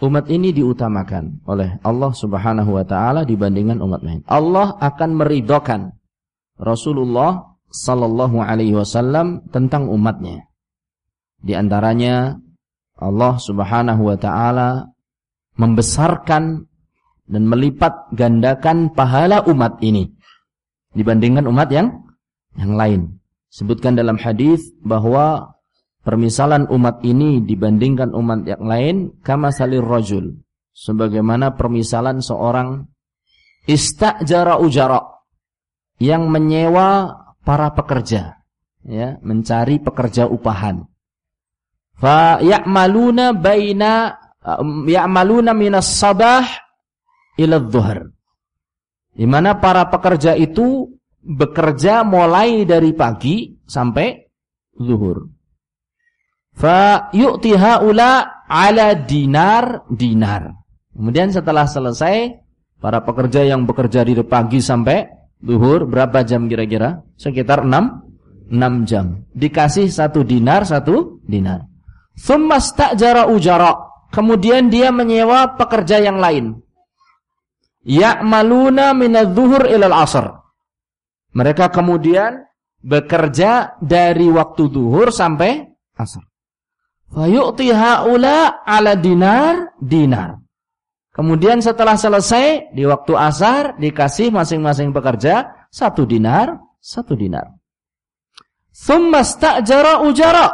[SPEAKER 1] umat ini diutamakan oleh Allah Subhanahu wa taala dibandingkan umat lain. Allah akan meridhokan Rasulullah sallallahu alaihi wasallam tentang umatnya. Di antaranya Allah Subhanahu wa taala membesarkan dan melipat gandakan pahala umat ini dibandingkan umat yang yang lain. Sebutkan dalam hadis bahwa permisalan umat ini dibandingkan umat yang lain kama salir rajul sebagaimana permisalan seorang istajara ujara yang menyewa para pekerja ya mencari pekerja upahan. Fa ya'maluna baina um, ya'maluna minas sabah ila dhuhr. Di mana para pekerja itu bekerja mulai dari pagi sampai zuhur. Fa yu'ti haula ala dinar dinar. Kemudian setelah selesai para pekerja yang bekerja dari pagi sampai zuhur berapa jam kira-kira sekitar 6 6 jam dikasih satu dinar satu dinar Thumma sta'jara ujara. Kemudian dia menyewa pekerja yang lain. Ya'maluna minadzuhur ilal asr. Mereka kemudian bekerja dari waktu duhur sampai asar. Fayu'ti haula ala dinar dinar. Kemudian setelah selesai di waktu asar dikasih masing-masing pekerja satu dinar, satu dinar. Thumma sta'jara ujara.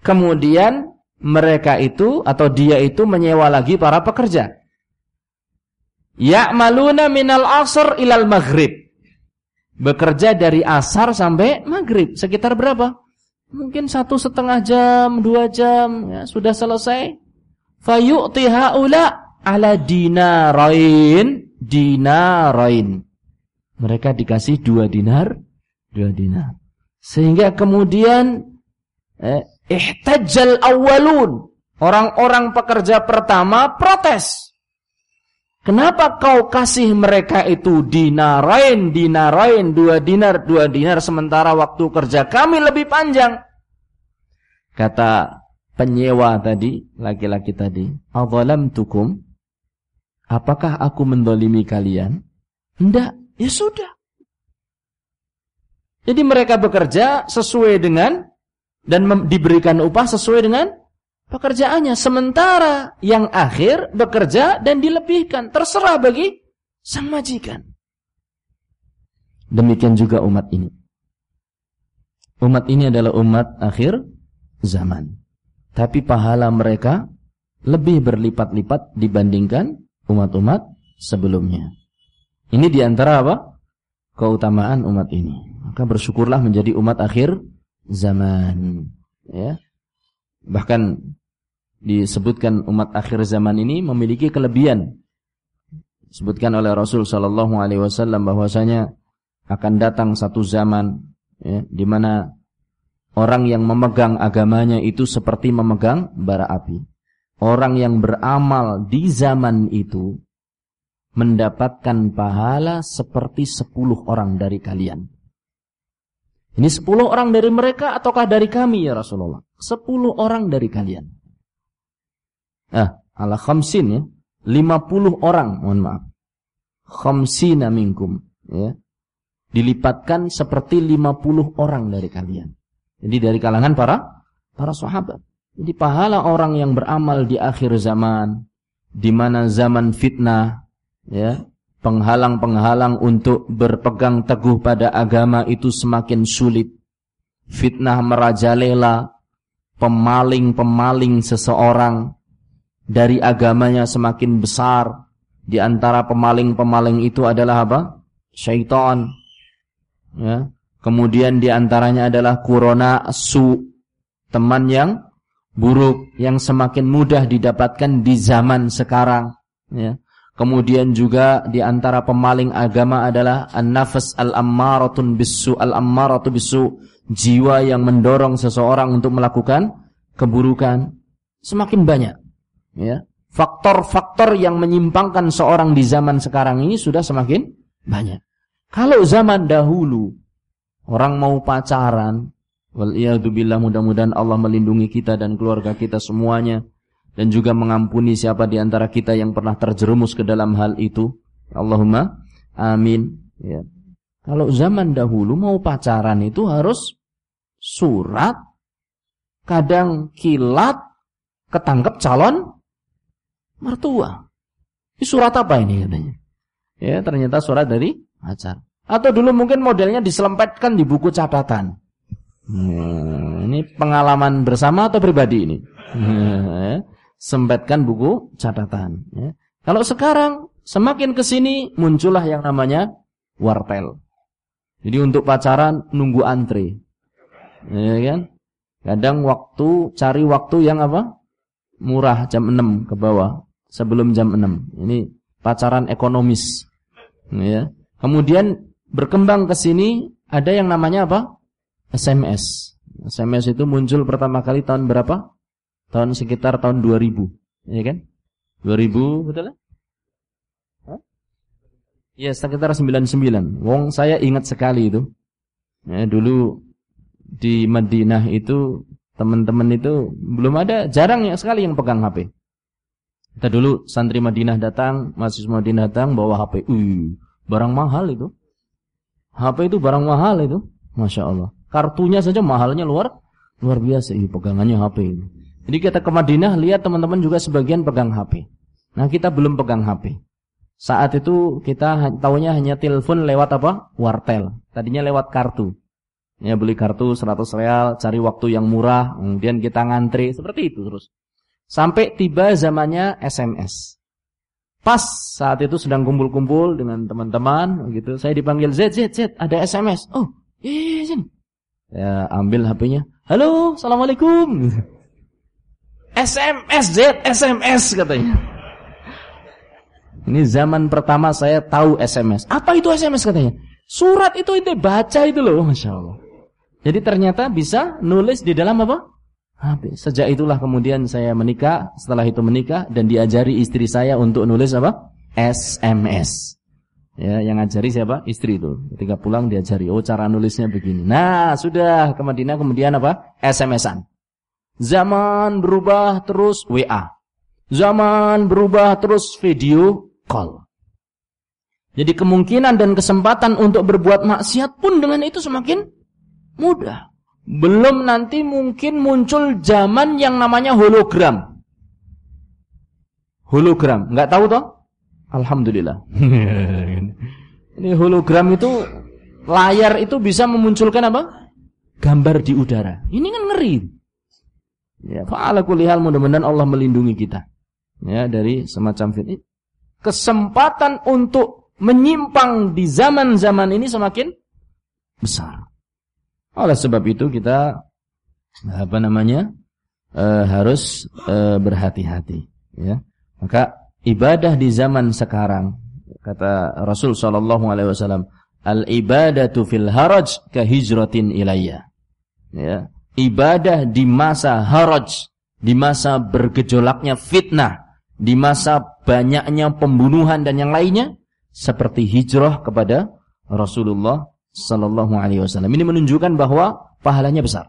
[SPEAKER 1] Kemudian mereka itu atau dia itu menyewa lagi para pekerja. Ya'maluna minal asr ilal maghrib. Bekerja dari asar sampai maghrib. Sekitar berapa? Mungkin satu setengah jam, dua jam. Ya, sudah selesai. Fayu'ti ha'ula ala dinarain. Dinarain. Mereka dikasih dua dinar. Dua dinar. Sehingga kemudian eh, ihtajjal awwalun. Orang-orang pekerja pertama protes. Kenapa kau kasih mereka itu dinarain, dinarain, dua dinar, dua dinar, sementara waktu kerja kami lebih panjang? Kata penyewa tadi, laki-laki tadi, tukum, apakah aku mendolimi kalian? Tidak, ya sudah. Jadi mereka bekerja sesuai dengan dan diberikan upah sesuai dengan pekerjaannya. Sementara yang akhir bekerja dan dilebihkan. Terserah bagi sang majikan. Demikian juga umat ini. Umat ini adalah umat akhir zaman. Tapi pahala mereka lebih berlipat-lipat dibandingkan umat-umat sebelumnya. Ini di antara apa? Keutamaan umat ini. Maka bersyukurlah menjadi umat akhir zaman ya bahkan disebutkan umat akhir zaman ini memiliki kelebihan disebutkan oleh Rasul sallallahu alaihi wasallam bahwasanya akan datang satu zaman ya di mana orang yang memegang agamanya itu seperti memegang bara api orang yang beramal di zaman itu mendapatkan pahala seperti sepuluh orang dari kalian ini sepuluh orang dari mereka ataukah dari kami ya Rasulullah? Sepuluh orang dari kalian. Ah, ala khamsin ya. Lima puluh orang, mohon maaf. Khamsina minkum. Ya. Dilipatkan seperti lima puluh orang dari kalian. Jadi dari kalangan para para sahabat. Jadi pahala orang yang beramal di akhir zaman, di mana zaman fitnah, ya, penghalang-penghalang untuk berpegang teguh pada agama itu semakin sulit. Fitnah merajalela, pemaling-pemaling seseorang dari agamanya semakin besar. Di antara pemaling-pemaling itu adalah apa? Syaitan. Ya. Kemudian di antaranya adalah kurona su, teman yang buruk yang semakin mudah didapatkan di zaman sekarang. Ya. Kemudian juga di antara pemaling agama adalah an-nafas al-ammaratun bisu al-ammaratu bisu jiwa yang mendorong seseorang untuk melakukan keburukan semakin banyak ya faktor-faktor yang menyimpangkan seorang di zaman sekarang ini sudah semakin banyak kalau zaman dahulu orang mau pacaran wal mudah-mudahan Allah melindungi kita dan keluarga kita semuanya dan juga mengampuni siapa di antara kita yang pernah terjerumus ke dalam hal itu. Allahumma amin. Ya. Kalau zaman dahulu mau pacaran itu harus surat, kadang kilat ketangkep calon mertua. Ini surat apa ini katanya? Ya, ternyata surat dari pacar. Atau dulu mungkin modelnya diselempetkan di buku catatan. Hmm, ini pengalaman bersama atau pribadi ini? Hmm, Sempetkan buku catatan. Ya. Kalau sekarang semakin ke sini muncullah yang namanya wartel. Jadi untuk pacaran nunggu antri. Ya kan? Kadang waktu cari waktu yang apa? Murah jam 6 ke bawah sebelum jam 6. Ini pacaran ekonomis. Ya. Kemudian berkembang ke sini ada yang namanya apa? SMS. SMS itu muncul pertama kali tahun berapa? Tahun sekitar tahun 2000, ya kan? 2000 betul ya? Ya sekitar 99. Wong saya ingat sekali itu. Ya, dulu di Madinah itu teman-teman itu belum ada, jarang ya sekali yang pegang HP. Kita dulu santri Madinah datang, mahasiswa Madinah datang bawa HP. Uh, barang mahal itu. HP itu barang mahal itu. Masya Allah. Kartunya saja mahalnya luar luar biasa. Ih, pegangannya HP ini. Jadi kita ke Madinah lihat teman-teman juga sebagian pegang HP. Nah kita belum pegang HP. Saat itu kita tahunya hanya telepon lewat apa? Wartel. Tadinya lewat kartu. Ya beli kartu 100 real, cari waktu yang murah, kemudian kita ngantri, seperti itu terus. Sampai tiba zamannya SMS. Pas saat itu sedang kumpul-kumpul dengan teman-teman gitu, saya dipanggil Z Z Z, ada SMS. Oh, iya sini. Ya ambil HP-nya. Halo, assalamualaikum. SMS Z, SMS katanya. Ini zaman pertama saya tahu SMS. Apa itu SMS katanya? Surat itu itu baca itu loh, masya Allah. Jadi ternyata bisa nulis di dalam apa? HP. Sejak itulah kemudian saya menikah. Setelah itu menikah dan diajari istri saya untuk nulis apa? SMS. Ya, yang ngajari siapa? Istri itu. Ketika pulang diajari, oh cara nulisnya begini. Nah, sudah ke Madinah kemudian apa? SMS-an. Zaman berubah terus WA. Zaman berubah terus video call. Jadi kemungkinan dan kesempatan untuk berbuat maksiat pun dengan itu semakin mudah. Belum nanti mungkin muncul zaman yang namanya hologram. Hologram, nggak tahu toh? Alhamdulillah. Ini hologram itu layar itu bisa memunculkan apa? Gambar di udara. Ini kan ngeri. Ya, fa'ala kulihal mudah-mudahan Allah melindungi kita. Ya, dari semacam fitnah. Kesempatan untuk menyimpang di zaman-zaman ini semakin besar. Oleh sebab itu kita apa namanya? E, harus e, berhati-hati, ya. Maka ibadah di zaman sekarang kata Rasul sallallahu alaihi wasallam al ibadatu fil haraj ka hijratin ilayya. Ya. Ibadah di masa haraj di masa bergejolaknya fitnah di masa banyaknya pembunuhan dan yang lainnya seperti hijrah kepada Rasulullah sallallahu alaihi wasallam. Ini menunjukkan bahwa pahalanya besar.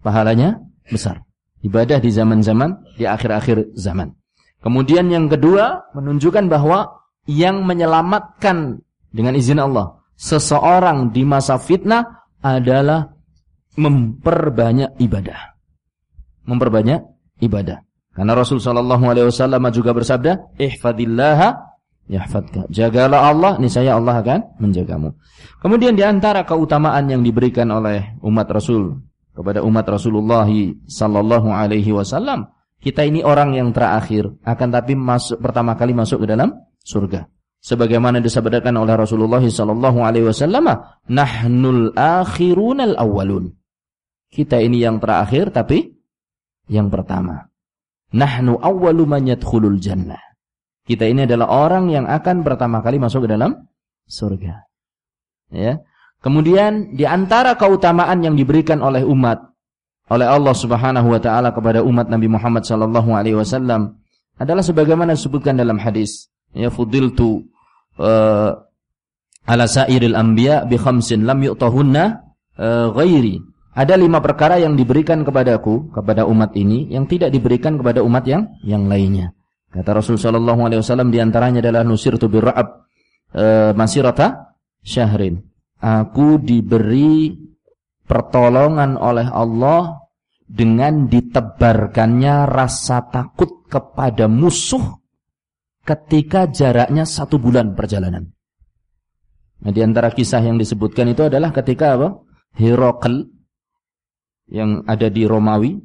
[SPEAKER 1] Pahalanya besar. Ibadah di zaman-zaman di akhir-akhir zaman Kemudian yang kedua menunjukkan bahwa yang menyelamatkan dengan izin Allah seseorang di masa fitnah adalah memperbanyak ibadah. Memperbanyak ibadah. Karena Rasul sallallahu alaihi wasallam juga bersabda, "Ihfadillaha yahfadka." Jagalah Allah, niscaya Allah akan menjagamu. Kemudian di antara keutamaan yang diberikan oleh umat Rasul kepada umat Rasulullah sallallahu alaihi wasallam kita ini orang yang terakhir, akan tapi masuk pertama kali masuk ke dalam surga. Sebagaimana disabdakan oleh Rasulullah sallallahu alaihi wasallam, "Nahnul akhirunal awwalun." Kita ini yang terakhir tapi yang pertama. Nahnu awwalu man yadkhulul jannah. Kita ini adalah orang yang akan pertama kali masuk ke dalam surga. Ya. Kemudian di antara keutamaan yang diberikan oleh umat oleh Allah Subhanahu wa taala kepada umat Nabi Muhammad sallallahu alaihi wasallam adalah sebagaimana disebutkan dalam hadis ya fudiltu uh, ala sairil anbiya bi khamsin lam yu'tahunna uh, ghairi. Ada lima perkara yang diberikan kepadaku kepada umat ini yang tidak diberikan kepada umat yang yang lainnya. Kata Rasul sallallahu alaihi wasallam di antaranya adalah nusirtu birra'ab uh, masirata syahrin. Aku diberi pertolongan oleh Allah dengan ditebarkannya rasa takut kepada musuh ketika jaraknya satu bulan perjalanan. Nah, di antara kisah yang disebutkan itu adalah ketika apa? Herakl yang ada di Romawi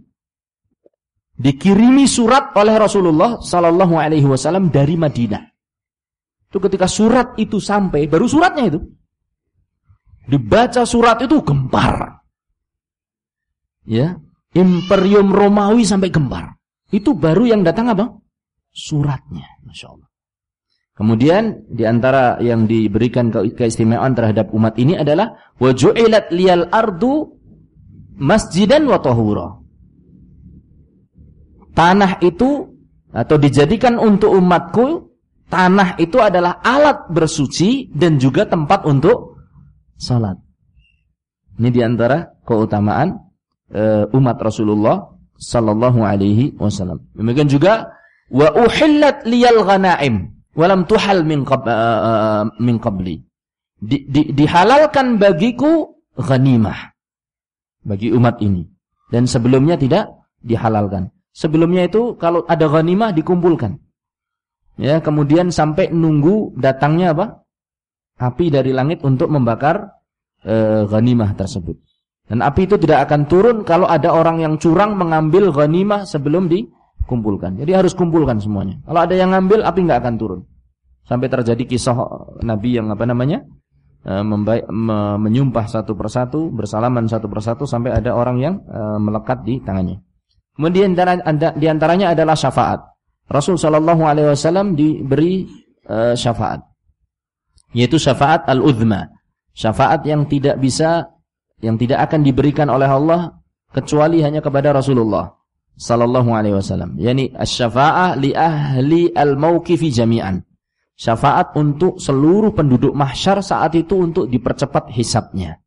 [SPEAKER 1] dikirimi surat oleh Rasulullah sallallahu alaihi wasallam dari Madinah. Itu ketika surat itu sampai, baru suratnya itu. Dibaca surat itu gempar. Ya, Imperium Romawi sampai gempar. Itu baru yang datang apa? Suratnya, Masya Allah. Kemudian di antara yang diberikan keistimewaan terhadap umat ini adalah wajulat liyal ardu masjidan wa tahura. Tanah itu atau dijadikan untuk umatku, tanah itu adalah alat bersuci dan juga tempat untuk salat. Ini di antara keutamaan uh, umat Rasulullah sallallahu alaihi wasallam. Demikian juga wa uhillat liyal ghanaim walam tuhal min qab, uh, min qabli. Di, di, dihalalkan bagiku ghanimah bagi umat ini dan sebelumnya tidak dihalalkan. Sebelumnya itu kalau ada ghanimah dikumpulkan. Ya, kemudian sampai nunggu datangnya apa? Api dari langit untuk membakar e, ghanimah tersebut. Dan api itu tidak akan turun kalau ada orang yang curang mengambil ghanimah sebelum dikumpulkan. Jadi harus kumpulkan semuanya. Kalau ada yang ngambil, api nggak akan turun. Sampai terjadi kisah Nabi yang apa namanya? E, membaik, me, menyumpah satu persatu, bersalaman satu persatu sampai ada orang yang e, melekat di tangannya. Kemudian di antaranya adalah syafaat. Rasul Wasallam diberi e, syafaat, yaitu syafaat al-udhma, syafaat yang tidak bisa yang tidak akan diberikan oleh Allah kecuali hanya kepada Rasulullah sallallahu alaihi wasallam. Yakni asy-syafa'ah li ahli al-mauqifi jami'an. Syafaat untuk seluruh penduduk mahsyar saat itu untuk dipercepat hisabnya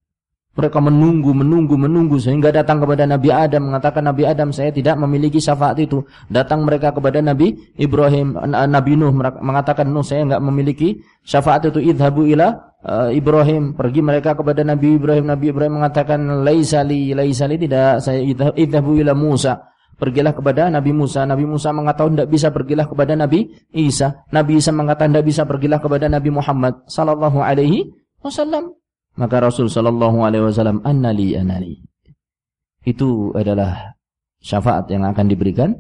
[SPEAKER 1] mereka menunggu, menunggu, menunggu sehingga datang kepada Nabi Adam mengatakan Nabi Adam saya tidak memiliki syafaat itu. Datang mereka kepada Nabi Ibrahim, Nabi Nuh mengatakan Nuh saya enggak memiliki syafaat itu. Idhabu ila uh, Ibrahim. Pergi mereka kepada Nabi Ibrahim. Nabi Ibrahim mengatakan laisali laisali tidak saya idhabu ila Musa. Pergilah kepada Nabi Musa. Nabi Musa mengatakan tidak bisa pergilah kepada Nabi Isa. Nabi Isa mengatakan tidak bisa pergilah kepada Nabi Muhammad sallallahu alaihi wasallam maka Rasul sallallahu alaihi wasallam annali anali itu adalah syafaat yang akan diberikan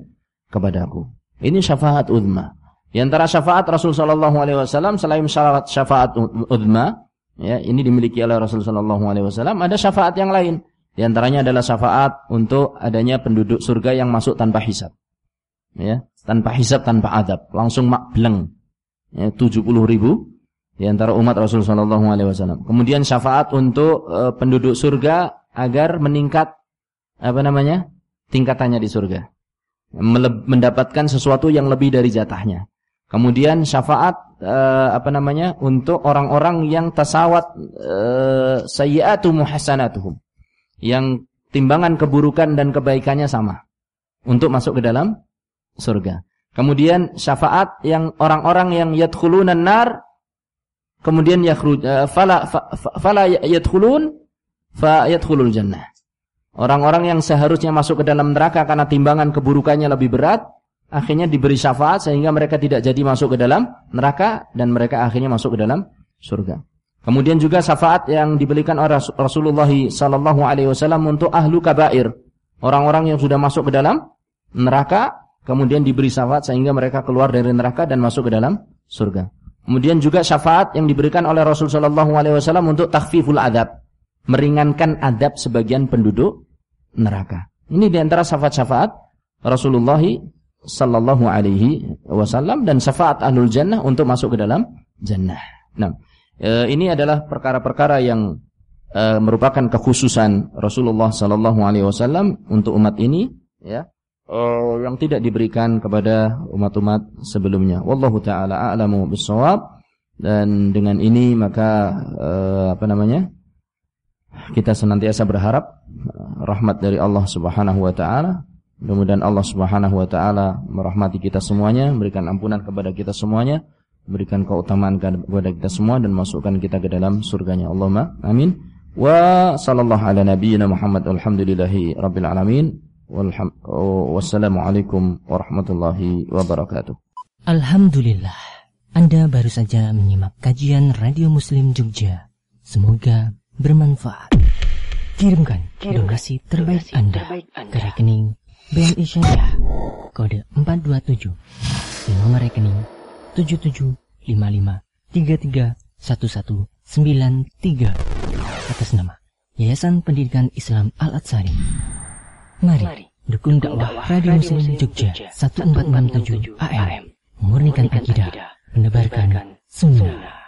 [SPEAKER 1] kepadaku ini syafaat uzma di antara syafaat Rasul sallallahu alaihi wasallam selain syafaat syafaat udma, ya, ini dimiliki oleh Rasul sallallahu alaihi wasallam, ada syafaat yang lain. Di antaranya adalah syafaat untuk adanya penduduk surga yang masuk tanpa hisab. Ya, tanpa hisab, tanpa adab, langsung makbleng. Ya, 70 ribu di antara umat Rasul sallallahu alaihi wasallam. Kemudian syafaat untuk uh, penduduk surga agar meningkat apa namanya? tingkatannya di surga. Mendapatkan sesuatu yang lebih dari jatahnya. Kemudian syafaat uh, apa namanya untuk orang-orang yang tasawat uh, sayyiatu muhasanatuhum. Yang timbangan keburukan dan kebaikannya sama untuk masuk ke dalam surga. Kemudian syafaat yang orang-orang yang yadkhulunan nar kemudian yakhruj uh, fala fa, fala yadkhulun fa yadkhulul jannah. Orang-orang yang seharusnya masuk ke dalam neraka karena timbangan keburukannya lebih berat akhirnya diberi syafaat sehingga mereka tidak jadi masuk ke dalam neraka dan mereka akhirnya masuk ke dalam surga. Kemudian juga syafaat yang diberikan oleh Rasulullah sallallahu alaihi wasallam untuk ahlu kabair, orang-orang yang sudah masuk ke dalam neraka kemudian diberi syafaat sehingga mereka keluar dari neraka dan masuk ke dalam surga. Kemudian juga syafaat yang diberikan oleh Rasul sallallahu alaihi wasallam untuk takhfiful adab, meringankan adab sebagian penduduk neraka. Ini di antara syafaat-syafaat Rasulullah sallallahu alaihi wasallam dan syafaat ahlul jannah untuk masuk ke dalam jannah. Nah, e, ini adalah perkara-perkara yang e, merupakan kekhususan Rasulullah sallallahu alaihi wasallam untuk umat ini ya. E, yang tidak diberikan kepada umat-umat sebelumnya. Wallahu taala a'lamu bissawab. Dan dengan ini maka e, apa namanya? Kita senantiasa berharap rahmat dari Allah Subhanahu wa taala Mudah-mudahan Allah Subhanahu wa taala merahmati kita semuanya, memberikan ampunan kepada kita semuanya, memberikan keutamaan kepada kita semua dan masukkan kita ke dalam surganya. Allahumma amin. Wa sallallahu ala nabiyyina Muhammad alamin. Wassalamualaikum warahmatullahi wabarakatuh.
[SPEAKER 2] Alhamdulillah, Anda baru saja menyimak kajian Radio Muslim Jogja. Semoga bermanfaat. Kirimkan, donasi terbaik Anda ke rekening BNI Syariah kode 427 di nomor rekening 7755331193 atas nama Yayasan Pendidikan Islam Al-Atsari. Mari dukung dakwah Radio Muslim Jogja 1467 AM. Murnikan akidah, menebarkan sunnah.